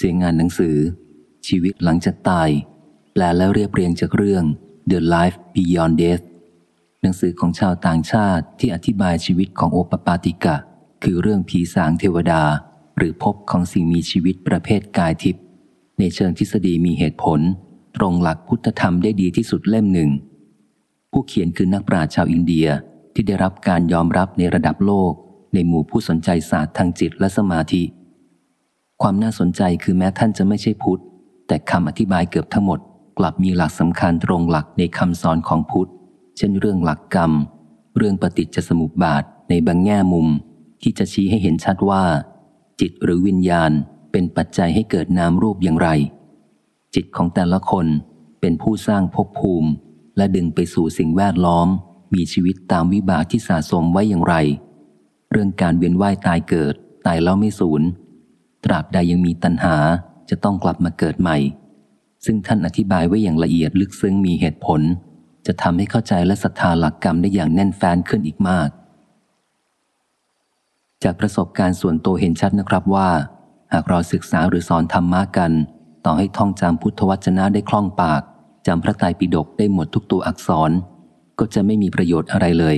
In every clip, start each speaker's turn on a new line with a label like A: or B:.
A: เสียงงานหนังสือ ชีวิตหลังจากตาย แปลและเรียบเรียงจากเรื่อง The Life Beyond Death หนังสือของชาวต่างชาติที่อธิบายชีวิตของโอปปาติกะ คือเรื่องผีสางเทวดา หรือพบของสิ่งมีชีวิตประเภทกายทิพย์ในเชิงทฤษฎีมีเหตุผล ตรงหลักพุทธธรรมได้ดีที่สุดเล่มหนึ่ง ผู้เขียนคือนักปราชญ์ชาวอินเดียที่ได้รับการยอมรับในระดับโลก ในหมู่ผู้สนใจศาสตร์ทางจิตและสมาธิ ความน่าสนใจคือแม้ท่านจะไม่ใช่พุทธ แต่คำอธิบายเกือบทั้งหมด กลับมีหลักสำคัญตรงหลักในคำสอนของพุทธ เช่นเรื่องหลักกรรม เรื่องปฏิจจสมุปบาทในบางแง่มุม ที่จะชี้ให้เห็นชัดว่า จิตหรือวิญญาณเป็นปัจจัยให้เกิดนามรูปอย่างไร จิตของแต่ละคนเป็นผู้สร้างภพภูมิ และดึงไปสู่สิ่งแวดล้อม มีชีวิตตามวิบากที่สะสมไว้อย่างไร เรื่องการเวียนว่ายตายเกิด ตายแล้วไม่สูญ ตราบใดยังมีตัณหาจะต้องกลับมาเกิดใหม่ ซึ่งท่านอธิบายไว้อย่างละเอียดลึกซึ้งมีเหตุผล จะทำให้เข้าใจและศรัทธาหลักกรรมได้อย่างแน่นแฟ้นขึ้นอีกมาก จากประสบการณ์ส่วนตัวเห็นชัดนะครับว่า หากเราศึกษาหรือสอนธรรมะกัน ต่อให้ท่องจำพุทธวจนะได้คล่องปากจำพระไตรปิฎกได้หมดทุกตัวอักษร ก็จะไม่มีประโยชน์อะไรเลย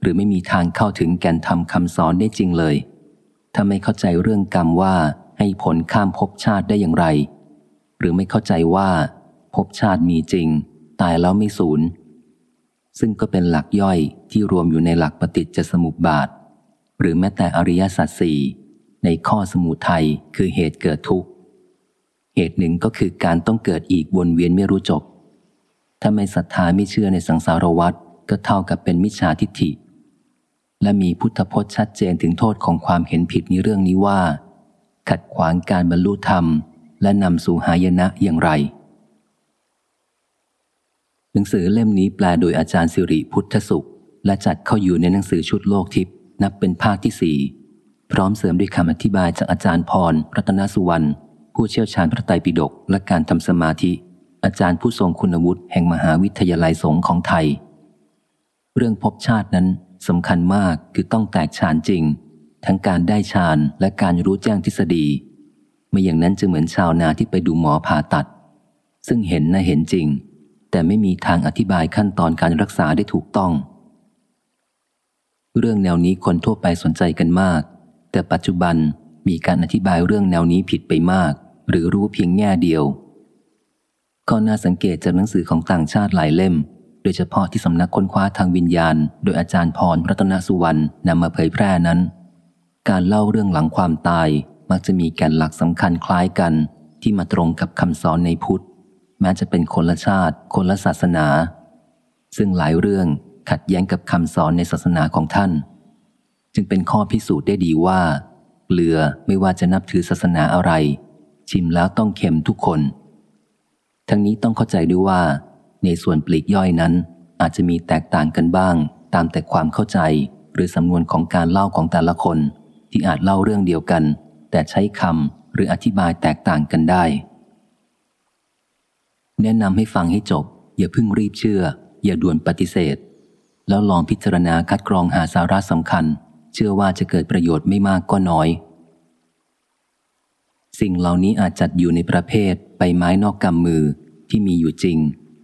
A: หรือไม่มีทางเข้าถึงแก่นธรรมคำสอนได้จริงเลยถ้าไม่เข้าใจเรื่องกรรมว่า ให้ผลข้ามภพชาติได้อย่างไร หรือไม่เข้าใจว่าภพชาติมีจริง ตายแล้วไม่สูญ ซึ่งก็เป็นหลักย่อยที่รวมอยู่ในหลักปฏิจจสมุปบาท หรือแม้แต่อริยสัจสี่ในข้อสมุทัยคือเหตุเกิดทุกข์ เหตุหนึ่งก็คือการต้องเกิดอีกวนเวียนไม่รู้จบ ถ้าไม่ศรัทธาไม่เชื่อในสังสารวัฏก็เท่ากับเป็นมิจฉาทิฏฐิ และมีพุทธพจน์ชัดเจนถึงโทษของความเห็นผิดในเรื่องนี้ว่า ขัดขวางการบรรลุธรรม และนำสู่หายนะอย่างไร หนังสือเล่มนี้แปลโดยอาจารย์สิริพุทธสุข และจัดเข้าอยู่ในหนังสือชุดโลกทิพย์นับเป็นภาคที่สี่พร้อมเสริมด้วยคำอธิบายจากอาจารย์พรรัตนสุวรรณผู้เชี่ยวชาญพระไตรปิฎกและการทำสมาธิ อาจารย์ผู้ทรงคุณวุฒิแห่งมหาวิทยาลัยสงฆ์ของไทย เรื่องภพชาตินั้นสำคัญมากคือต้องแตกฉานจริง ทั้งการได้ฌานและการรู้แจ้งทฤษฎี ไม่อย่างนั้นจะเหมือนชาวนาที่ไปดูหมอผ่าตัด ซึ่งเห็นนะเห็นจริง แต่ไม่มีทางอธิบายขั้นตอนการรักษาได้ถูกต้อง เรื่องแนวนี้คนทั่วไปสนใจกันมาก แต่ปัจจุบันมีการอธิบายเรื่องแนวนี้ผิดไปมาก หรือรู้เพียงแง่เดียวก็น่าสังเกตจากหนังสือของต่างชาติหลายเล่ม โดยเฉพาะที่สำนักค้นคว้าทางวิญญาณ โดยอาจารย์พรรัตนสุวรรณนำมาเผยแพร่นั้น การเล่าเรื่องหลังความตายมักจะมีแก่นหลักสำคัญคล้ายกัน ที่มาตรงกับคำสอนในพุทธ แม้จะเป็นคนละชาติ คนละศาสนา ซึ่งหลายเรื่องขัดแย้งกับคำสอนในศาสนาของท่าน จึงเป็นข้อพิสูจน์ได้ดีว่าเกลือไม่ว่าจะนับถือศาสนาอะไร ชิมแล้วต้องเค็มทุกคน ทั้งนี้ต้องเข้าใจด้วยว่า ในส่วนปลีกย่อยนั้น อาจจะมีแตกต่างกันบ้าง ตามแต่ความเข้าใจหรือสำนวนของการเล่าของแต่ละคน ที่อาจเล่าเรื่องเดียวกัน แต่ใช้คำหรืออธิบายแตกต่างกันได้ แนะนำให้ฟังให้จบ อย่าเพิ่งรีบเชื่อ อย่าด่วนปฏิเสธ แล้วลองพิจารณาคัดกรองหาสาระสำคัญ เชื่อว่าจะเกิดประโยชน์ไม่มากก็น้อย สิ่งเหล่านี้อาจจัดอยู่ในประเภทใบไม้นอกกำมือที่มีอยู่จริง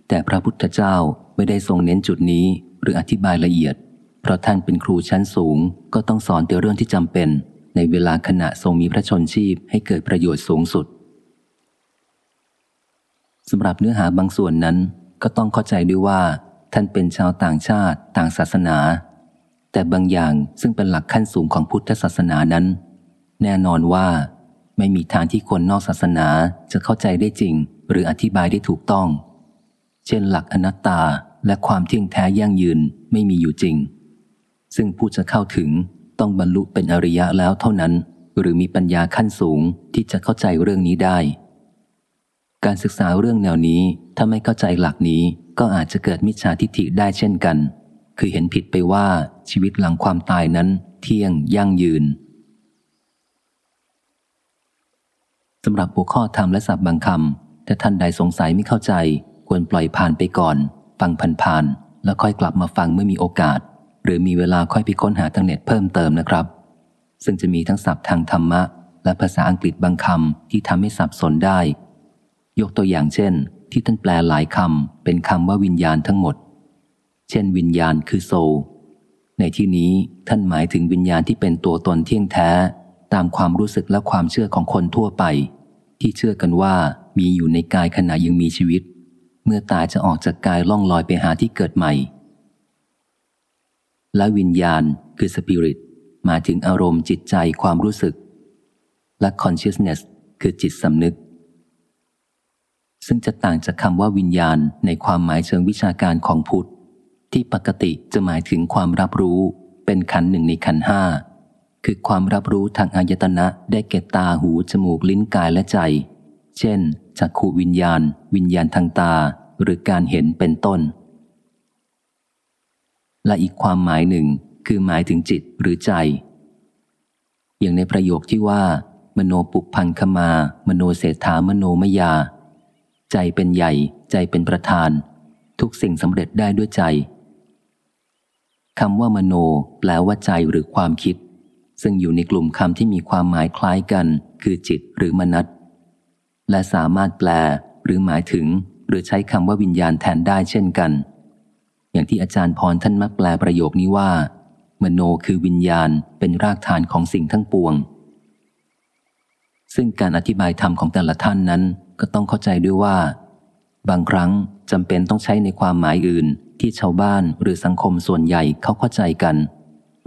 A: แต่พระพุทธเจ้าไม่ได้ทรงเน้นจุดนี้หรืออธิบายละเอียด เพราะท่านเป็นครูชั้นสูง ก็ต้องสอนแต่เรื่องที่จำเป็น ในเวลาขณะทรงมีพระชนชีพให้เกิดประโยชน์สูงสุดสำหรับเนื้อหาบางส่วนนั้น ก็ต้องเข้าใจด้วยว่า ท่านเป็นชาวต่างชาติ ต่างศาสนา แต่บางอย่างซึ่งเป็นหลักขั้นสูงของพุทธศาสนานั้น แน่นอนว่า ไม่มีทางที่คนนอกศาสนาจะเข้าใจได้จริง หรืออธิบายได้ถูกต้อง เช่นหลักอนัตตาและความเที่ยงแท้ยั่งยืนไม่มีอยู่จริง ซึ่งผู้จะเข้าถึงต้องบรรลุเป็นอริยะแล้วเท่านั้น หรือมีปัญญาขั้นสูงที่จะเข้าใจเรื่องนี้ได้ การศึกษาเรื่องแนวนี้ถ้าไม่เข้าใจหลักนี้ก็อาจจะเกิดมิจฉาทิฏฐิได้เช่นกัน คือเห็นผิดไปว่าชีวิตหลังความตายนั้น เที่ยงยั่งยืนสำหรับหัวข้อธรรมและศัพท์บางคำถ้าท่านใดสงสัยไม่เข้าใจ ควรปล่อยผ่านไปก่อน ฟังผ่านๆแล้วค่อยกลับมาฟังเมื่อมีโอกาส หรือมีเวลาค่อยไปค้นหาทางเน็ตเพิ่มเติมนะครับ ซึ่งจะมีทั้งศัพท์ทางธรรมะ และภาษาอังกฤษบางคำที่ทำให้สับสนได้ ยกตัวอย่างเช่น ที่ท่านแปลหลายคำเป็นคำว่าวิญญาณทั้งหมด เช่น วิญญาณคือโซในที่นี้ท่านหมายถึงวิญญาณที่เป็นตัวตนเที่ยงแท้ ตามความรู้สึกและความเชื่อของคนทั่วไป ที่เชื่อกันว่ามีอยู่ในกายขณะยังมีชีวิต เมื่อตายจะออกจากกายล่องลอยไปหาที่เกิดใหม่ และวิญญาณคือสปิริตมาถึงอารมณ์จิตใจความรู้สึก และ consciousness คือจิตสำนึก ซึ่งจะต่างจากคำว่าวิญญาณในความหมายเชิงวิชาการของพุทธ ที่ปกติจะหมายถึงความรับรู้เป็นขันหนึ่งในขันห้าคือความรับรู้ทางอายตนะได้แก่ตาหูจมูกลิ้นกายและใจ เช่นจักขูวิญญาณ วิญญาณทางตา หรือการเห็นเป็นต้น และอีกความหมายหนึ่งคือหมายถึงจิตหรือใจ อย่างในประโยคที่ว่า มโนปุพังคมา มโนเศรษฐามโนมยา ใจเป็นใหญ่ ใจเป็นประธาน ทุกสิ่งสำเร็จได้ด้วยใจคำว่ามโน แปลว่าใจหรือความคิด ซึ่งอยู่ในกลุ่มคำที่มีความหมายคล้ายกัน คือจิตหรือมนัตและสามารถแปล หรือหมายถึง หรือใช้คำว่าวิญญาณแทนได้เช่นกัน อย่างที่อาจารย์พรท่านมักแปลประโยคนี้ว่า มโนคือวิญญาณเป็นรากฐานของสิ่งทั้งปวง ซึ่งการอธิบายธรรมของแต่ละท่านนั้นก็ต้องเข้าใจด้วยว่า บางครั้งจำเป็นต้องใช้ในความหมายอื่นที่ชาวบ้านหรือสังคมส่วนใหญ่เขาเข้าใจกัน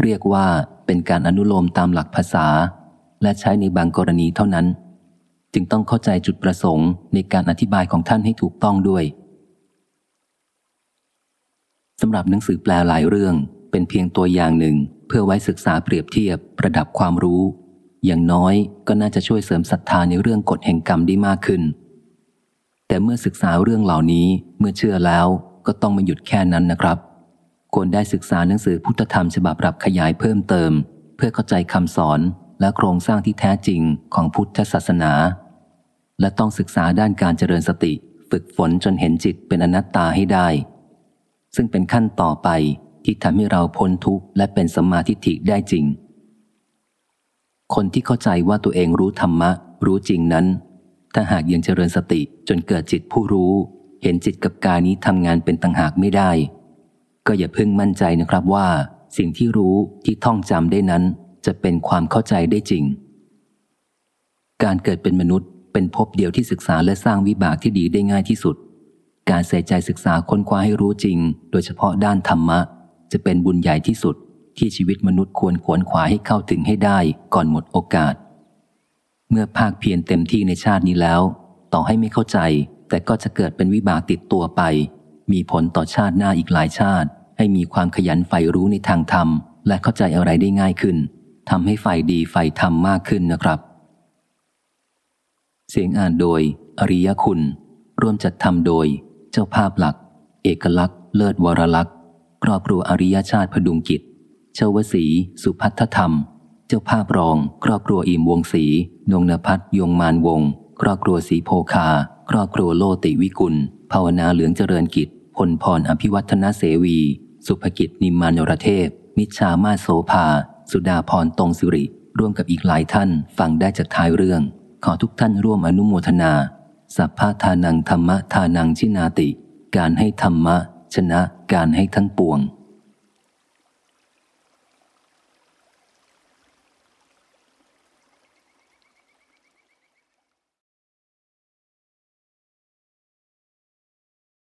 A: เรียกว่าเป็นการอนุโลมตามหลักภาษา และใช้ในบางกรณีเท่านั้น จึงต้องเข้าใจจุดประสงค์ในการอธิบายของท่านให้ถูกต้องด้วย สำหรับหนังสือแปลหลายเรื่องเป็นเพียงตัวอย่างหนึ่ง เพื่อไว้ศึกษาเปรียบเทียบประดับความรู้ อย่างน้อยก็น่าจะช่วยเสริมศรัทธาในเรื่องกฎแห่งกรรมได้มากขึ้น แต่เมื่อศึกษาเรื่องเหล่านี้เมื่อเชื่อแล้วก็ต้องมาหยุดแค่นั้นนะครับ ควรได้ศึกษาหนังสือพุทธธรรมฉบับรับขยายเพิ่มเติม เพื่อเข้าใจคำสอนและโครงสร้างที่แท้จริงของพุทธศาสนา และต้องศึกษาด้านการเจริญสติ ฝึกฝนจนเห็นจิตเป็นอนัตตาให้ได้ ซึ่งเป็นขั้นต่อไปที่ทำให้เราพ้นทุกข์และเป็นสมาธิฐิได้จริง คนที่เข้าใจว่าตัวเองรู้ธรรมะ รู้จริงนั้น ถ้าหากยังเจริญสติจนเกิดจิตผู้รู้ เห็นจิตกับกายนี้ทำงานเป็นต่างหากไม่ได้ ก็อย่าเพิ่งมั่นใจนะครับว่า สิ่งที่รู้ที่ท่องจำได้นั้น จะเป็นความเข้าใจได้จริง การเกิดเป็นมนุษย์เป็นภพเดียวที่ศึกษาและสร้างวิบากที่ดีได้ง่ายที่สุด การใส่ใจศึกษาค้นคว้าให้รู้จริง โดยเฉพาะด้านธรรมะ จะเป็นบุญใหญ่ที่สุดที่ชีวิตมนุษย์ควรขวนขวายให้เข้าถึงให้ได้ก่อนหมดโอกาส เมื่อภาคเพียรเต็มที่ในชาตินี้แล้ว ต่อให้ไม่เข้าใจ แต่ก็จะเกิดเป็นวิบากติดตัวไป มีผลต่อชาติหน้าอีกหลายชาติ ให้มีความขยันใฝ่รู้ในทางธรรม และเข้าใจอะไรได้ง่ายขึ้นทำให้ใฝ่ดีใฝ่ธรรมมากขึ้นนะครับ เสียงอ่านโดย อริยคุณ ร่วมจัดทำโดย เจ้าภาพหลัก เอกลักษณ์ เลิศวรลักษณ์ครอบครัวอริยชาติพดุงกิจ เชาวสี สุพัฒธรรม เจ้าภาพรอง ครอบครัวอิมวงศรีนงนพัฒยงมานวง ครอบครัวสีโพคา ครอบครัวโลติวิกุล ภาวนาเหลืองเจริญกิจ พลพรอภิวัฒนเสวี สุภกิจนิมมานรเทพมิชามาโสภา สุดาพรตรงสิริ ร่วมกับอีกหลายท่านฟังได้จากท้ายเรื่อง ขอทุกท่านร่วมอนุโมทนา สัพพะทานังธรรมะทานังชินาติ การให้ธรรมะ ชนะการให้ทั้งปวง